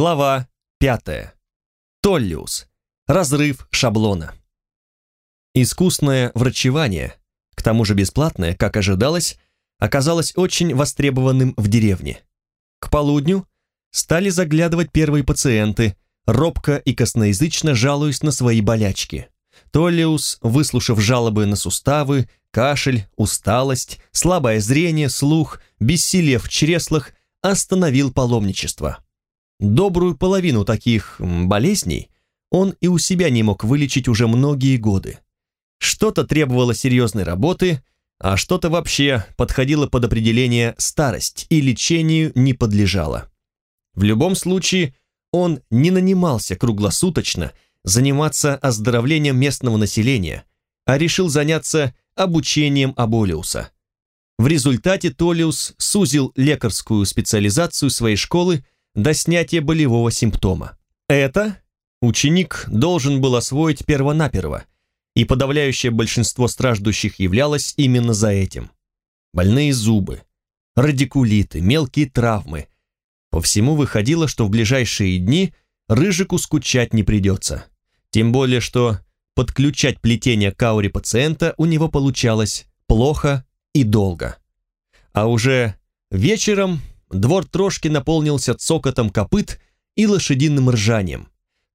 Глава пятая. Толлиус. Разрыв шаблона. Искусное врачевание, к тому же бесплатное, как ожидалось, оказалось очень востребованным в деревне. К полудню стали заглядывать первые пациенты, робко и косноязычно жалуясь на свои болячки. Толлиус, выслушав жалобы на суставы, кашель, усталость, слабое зрение, слух, бессилие в чреслах, остановил паломничество. Добрую половину таких болезней он и у себя не мог вылечить уже многие годы. Что-то требовало серьезной работы, а что-то вообще подходило под определение старость и лечению не подлежало. В любом случае, он не нанимался круглосуточно заниматься оздоровлением местного населения, а решил заняться обучением Аболиуса. В результате Толиус сузил лекарскую специализацию своей школы до снятия болевого симптома. Это ученик должен был освоить первонаперво, и подавляющее большинство страждущих являлось именно за этим. Больные зубы, радикулиты, мелкие травмы. По всему выходило, что в ближайшие дни Рыжику скучать не придется. Тем более, что подключать плетение к ауре пациента у него получалось плохо и долго. А уже вечером двор трошки наполнился цокотом копыт и лошадиным ржанием.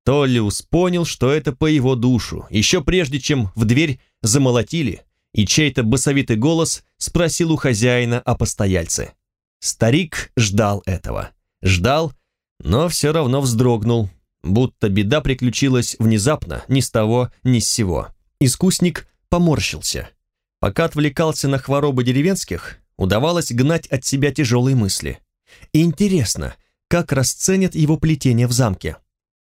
Толлиус понял, что это по его душу, еще прежде чем в дверь замолотили, и чей-то басовитый голос спросил у хозяина о постояльце. Старик ждал этого. Ждал, но все равно вздрогнул, будто беда приключилась внезапно, ни с того, ни с сего. Искусник поморщился. Пока отвлекался на хворобы деревенских, удавалось гнать от себя тяжелые мысли. И интересно, как расценят его плетение в замке.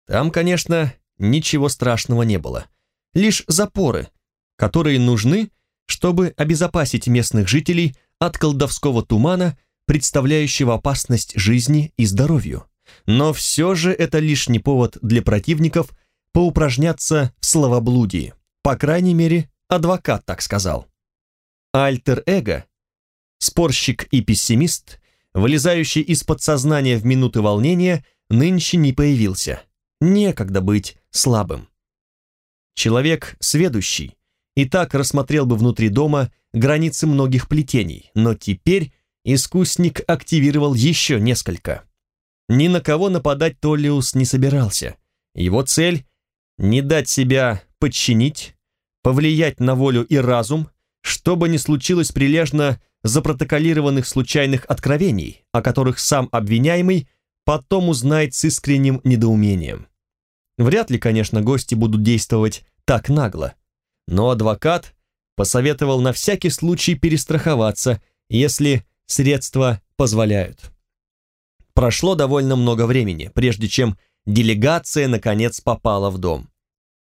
Там, конечно, ничего страшного не было. Лишь запоры, которые нужны, чтобы обезопасить местных жителей от колдовского тумана, представляющего опасность жизни и здоровью. Но все же это лишний повод для противников поупражняться в словоблудии. По крайней мере, адвокат так сказал. Альтер-эго, спорщик и пессимист, вылезающий из подсознания в минуты волнения, нынче не появился. Некогда быть слабым. Человек сведущий и так рассмотрел бы внутри дома границы многих плетений, но теперь искусник активировал еще несколько. Ни на кого нападать Толлиус не собирался. Его цель — не дать себя подчинить, повлиять на волю и разум, что бы ни случилось прилежно запротоколированных случайных откровений, о которых сам обвиняемый потом узнает с искренним недоумением. Вряд ли, конечно, гости будут действовать так нагло, но адвокат посоветовал на всякий случай перестраховаться, если средства позволяют. Прошло довольно много времени, прежде чем делегация наконец попала в дом.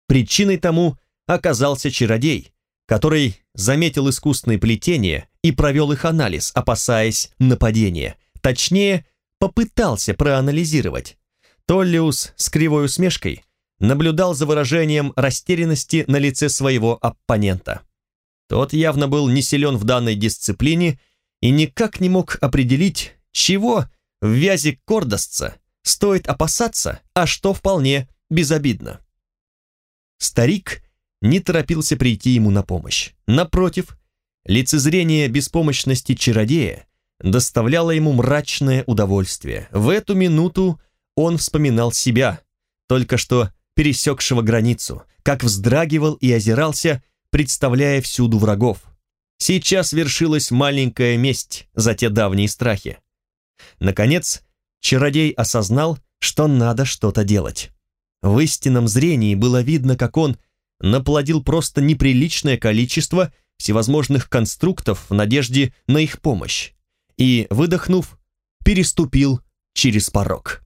Причиной тому оказался чародей, который заметил искусственные плетения и провел их анализ, опасаясь нападения. Точнее, попытался проанализировать. Толлиус с кривой усмешкой наблюдал за выражением растерянности на лице своего оппонента. Тот явно был не силен в данной дисциплине и никак не мог определить, чего в вязи кордосца стоит опасаться, а что вполне безобидно. Старик не торопился прийти ему на помощь. Напротив, лицезрение беспомощности чародея доставляло ему мрачное удовольствие. В эту минуту он вспоминал себя, только что пересекшего границу, как вздрагивал и озирался, представляя всюду врагов. Сейчас вершилась маленькая месть за те давние страхи. Наконец, чародей осознал, что надо что-то делать. В истинном зрении было видно, как он наплодил просто неприличное количество всевозможных конструктов в надежде на их помощь и, выдохнув, переступил через порог.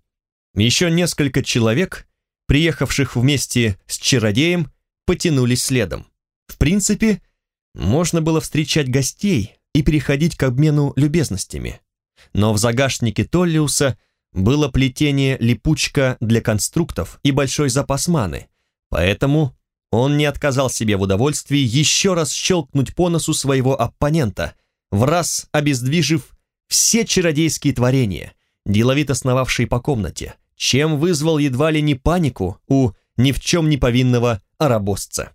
Еще несколько человек, приехавших вместе с чародеем, потянулись следом. В принципе, можно было встречать гостей и переходить к обмену любезностями но в загашнике Толлиуса было плетение липучка для конструктов и большой запас маны, поэтому он не отказал себе в удовольствии еще раз щелкнуть по носу своего оппонента, в раз обездвижив все чародейские творения, деловито сновавшие по комнате, чем вызвал едва ли не панику у ни в чем не повинного арабосца.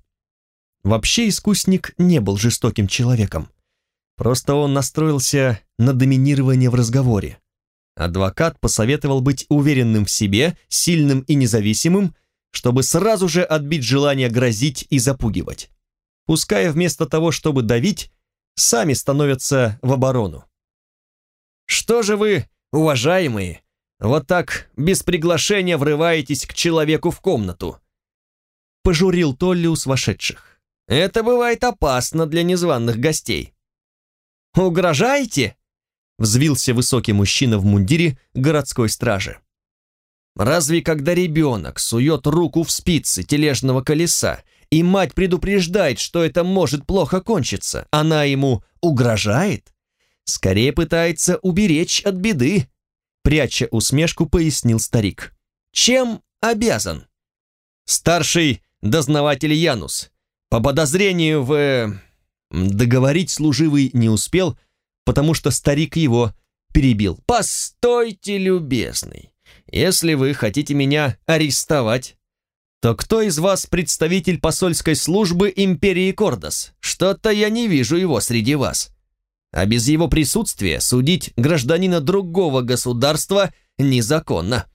Вообще искусник не был жестоким человеком. Просто он настроился на доминирование в разговоре. Адвокат посоветовал быть уверенным в себе, сильным и независимым, чтобы сразу же отбить желание грозить и запугивать. Пускай вместо того, чтобы давить, сами становятся в оборону. «Что же вы, уважаемые, вот так без приглашения врываетесь к человеку в комнату?» Пожурил Толлиус вошедших. «Это бывает опасно для незваных гостей». «Угрожаете?» Взвился высокий мужчина в мундире городской стражи. «Разве когда ребенок сует руку в спицы тележного колеса, и мать предупреждает, что это может плохо кончиться, она ему угрожает? Скорее пытается уберечь от беды», пряча усмешку, пояснил старик. «Чем обязан?» «Старший дознаватель Янус. По подозрению в...» Договорить служивый не успел, потому что старик его перебил. «Постойте, любезный, если вы хотите меня арестовать, то кто из вас представитель посольской службы империи Кордос? Что-то я не вижу его среди вас. А без его присутствия судить гражданина другого государства незаконно».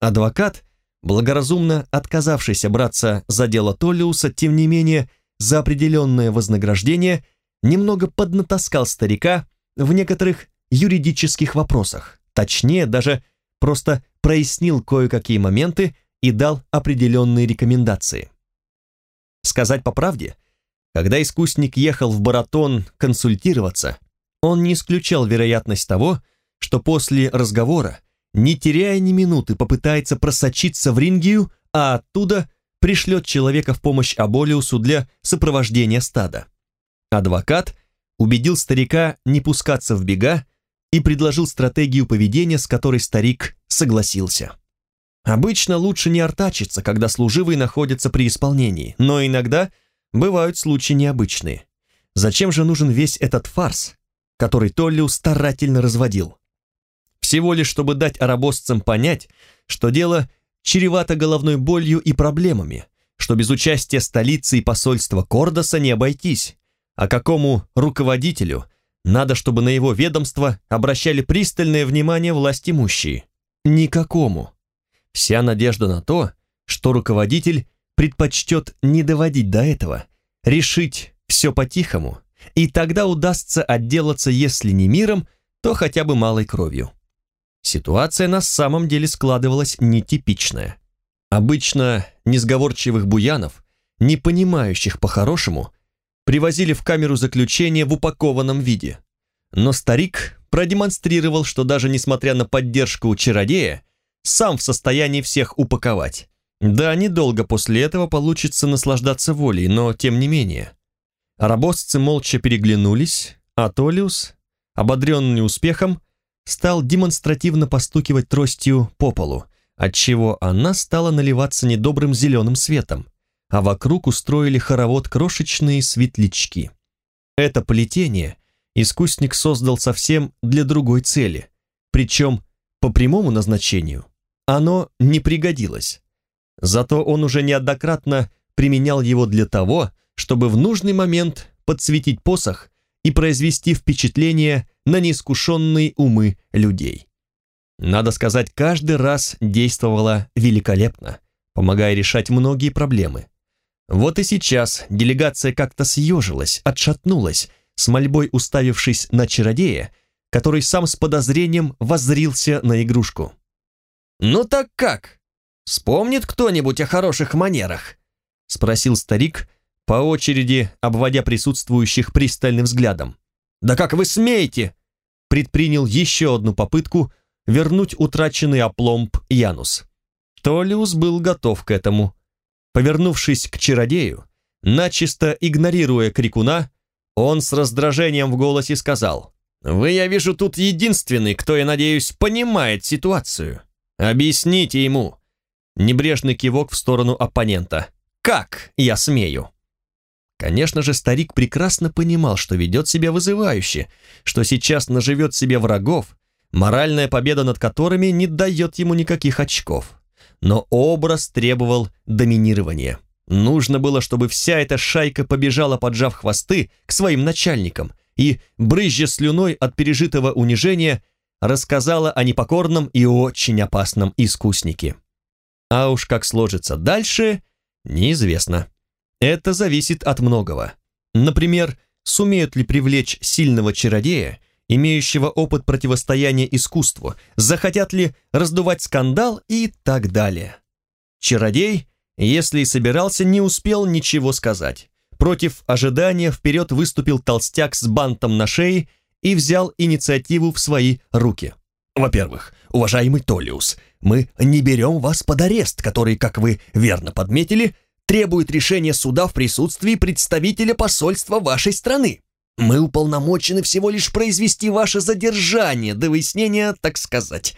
Адвокат, благоразумно отказавшийся браться за дело Толлиуса, тем не менее, за определенное вознаграждение немного поднатаскал старика в некоторых юридических вопросах, точнее даже просто прояснил кое-какие моменты и дал определенные рекомендации. Сказать по правде, когда искусник ехал в Баратон консультироваться, он не исключал вероятность того, что после разговора, не теряя ни минуты, попытается просочиться в Рингию, а оттуда пришлет человека в помощь Аболиусу для сопровождения стада. Адвокат убедил старика не пускаться в бега и предложил стратегию поведения, с которой старик согласился. Обычно лучше не артачиться, когда служивый находится при исполнении, но иногда бывают случаи необычные. Зачем же нужен весь этот фарс, который Толлиус старательно разводил? Всего лишь, чтобы дать арабосцам понять, что дело чревато головной болью и проблемами, что без участия столицы и посольства Кордоса не обойтись, а какому руководителю надо, чтобы на его ведомство обращали пристальное внимание власть имущие? Никакому. Вся надежда на то, что руководитель предпочтет не доводить до этого, решить все по-тихому, и тогда удастся отделаться, если не миром, то хотя бы малой кровью. Ситуация на самом деле складывалась нетипичная. Обычно несговорчивых буянов, не понимающих по-хорошему, привозили в камеру заключения в упакованном виде. Но старик продемонстрировал, что даже несмотря на поддержку чародея, сам в состоянии всех упаковать. Да, недолго после этого получится наслаждаться волей, но тем не менее. Арабосцы молча переглянулись, а Толиус, ободренный успехом, стал демонстративно постукивать тростью по полу, отчего она стала наливаться недобрым зеленым светом, а вокруг устроили хоровод крошечные светлячки. Это плетение искусник создал совсем для другой цели, причем по прямому назначению оно не пригодилось. Зато он уже неоднократно применял его для того, чтобы в нужный момент подсветить посох и произвести впечатление на неискушенные умы людей. Надо сказать, каждый раз действовала великолепно, помогая решать многие проблемы. Вот и сейчас делегация как-то съежилась, отшатнулась, с мольбой уставившись на чародея, который сам с подозрением воззрился на игрушку. «Ну так как? Вспомнит кто-нибудь о хороших манерах?» спросил старик, по очереди обводя присутствующих пристальным взглядом. «Да как вы смеете?» предпринял еще одну попытку вернуть утраченный опломб Янус. Толиус был готов к этому. Повернувшись к чародею, начисто игнорируя крикуна, он с раздражением в голосе сказал, «Вы, я вижу, тут единственный, кто, я надеюсь, понимает ситуацию. Объясните ему». Небрежный кивок в сторону оппонента. «Как я смею?» Конечно же, старик прекрасно понимал, что ведет себя вызывающе, что сейчас наживет себе врагов, моральная победа над которыми не дает ему никаких очков. Но образ требовал доминирования. Нужно было, чтобы вся эта шайка побежала, поджав хвосты, к своим начальникам и, брызжа слюной от пережитого унижения, рассказала о непокорном и очень опасном искуснике. А уж как сложится дальше, неизвестно. Это зависит от многого. Например, сумеют ли привлечь сильного чародея, имеющего опыт противостояния искусству, захотят ли раздувать скандал и так далее. Чародей, если и собирался, не успел ничего сказать. Против ожидания вперед выступил толстяк с бантом на шее и взял инициативу в свои руки. Во-первых, уважаемый Толиус, мы не берем вас под арест, который, как вы верно подметили, требует решения суда в присутствии представителя посольства вашей страны. Мы уполномочены всего лишь произвести ваше задержание до выяснения, так сказать.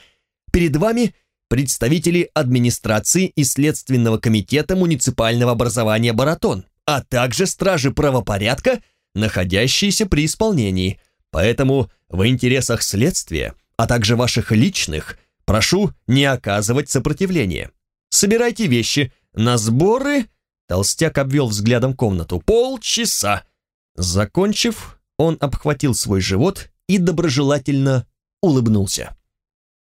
Перед вами представители администрации и Следственного комитета муниципального образования «Баратон», а также стражи правопорядка, находящиеся при исполнении. Поэтому в интересах следствия, а также ваших личных, прошу не оказывать сопротивления. Собирайте вещи. На сборы Толстяк обвел взглядом комнату. «Полчаса!» Закончив, он обхватил свой живот и доброжелательно улыбнулся.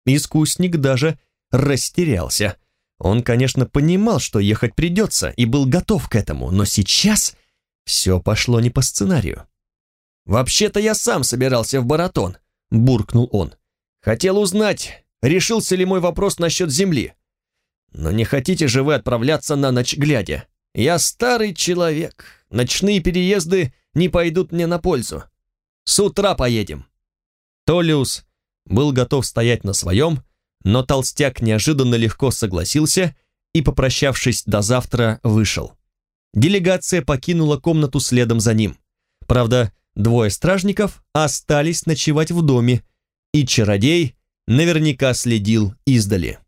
Искусник даже растерялся. Он, конечно, понимал, что ехать придется, и был готов к этому, но сейчас все пошло не по сценарию. «Вообще-то я сам собирался в Баратон», — буркнул он. «Хотел узнать, решился ли мой вопрос насчет земли. Но не хотите же вы отправляться на ночь глядя? Я старый человек. Ночные переезды не пойдут мне на пользу. С утра поедем». Толиус был готов стоять на своем, но толстяк неожиданно легко согласился и, попрощавшись до завтра, вышел. Делегация покинула комнату следом за ним. Правда, двое стражников остались ночевать в доме, и чародей наверняка следил издали.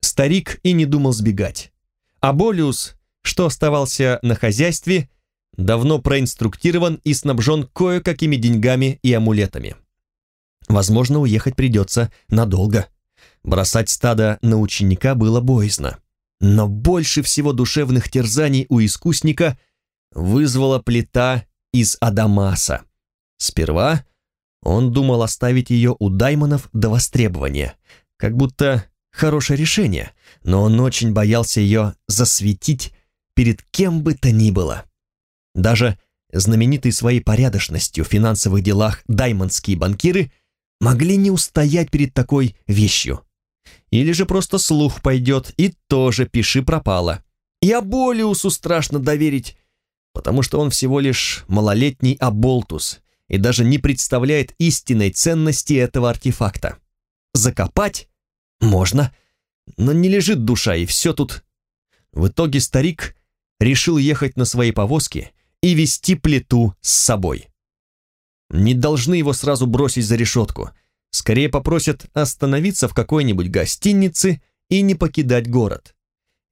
Старик и не думал сбегать. А Болиус что оставался на хозяйстве, давно проинструктирован и снабжен кое-какими деньгами и амулетами. Возможно, уехать придется надолго. Бросать стадо на ученика было боязно. Но больше всего душевных терзаний у искусника вызвала плита из Адамаса. Сперва он думал оставить ее у Даймонов до востребования, как будто хорошее решение, но он очень боялся ее засветить перед кем бы то ни было. Даже знаменитые своей порядочностью в финансовых делах даймондские банкиры могли не устоять перед такой вещью. Или же просто слух пойдет, и тоже пиши пропало. И Аболиусу страшно доверить, потому что он всего лишь малолетний Аболтус и даже не представляет истинной ценности этого артефакта. Закопать можно, но не лежит душа, и все тут. В итоге старик решил ехать на своей повозке и вести плиту с собой. Не должны его сразу бросить за решетку, скорее попросят остановиться в какой-нибудь гостинице и не покидать город.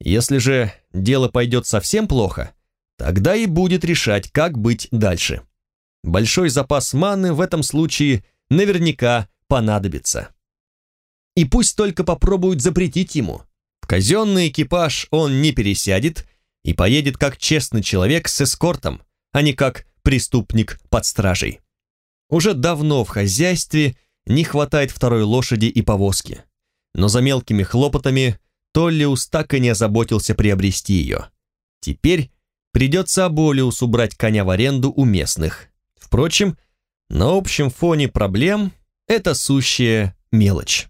Если же дело пойдет совсем плохо, тогда и будет решать, как быть дальше. Большой запас маны в этом случае наверняка понадобится. И пусть только попробуют запретить ему. В казенный экипаж он не пересядет и поедет как честный человек с эскортом, а не как преступник под стражей. Уже давно в хозяйстве не хватает второй лошади и повозки, но за мелкими хлопотами Толлиус так и не озаботился приобрести ее. Теперь придется Аболиусу брать коня в аренду у местных. Впрочем, на общем фоне проблем это сущая мелочь.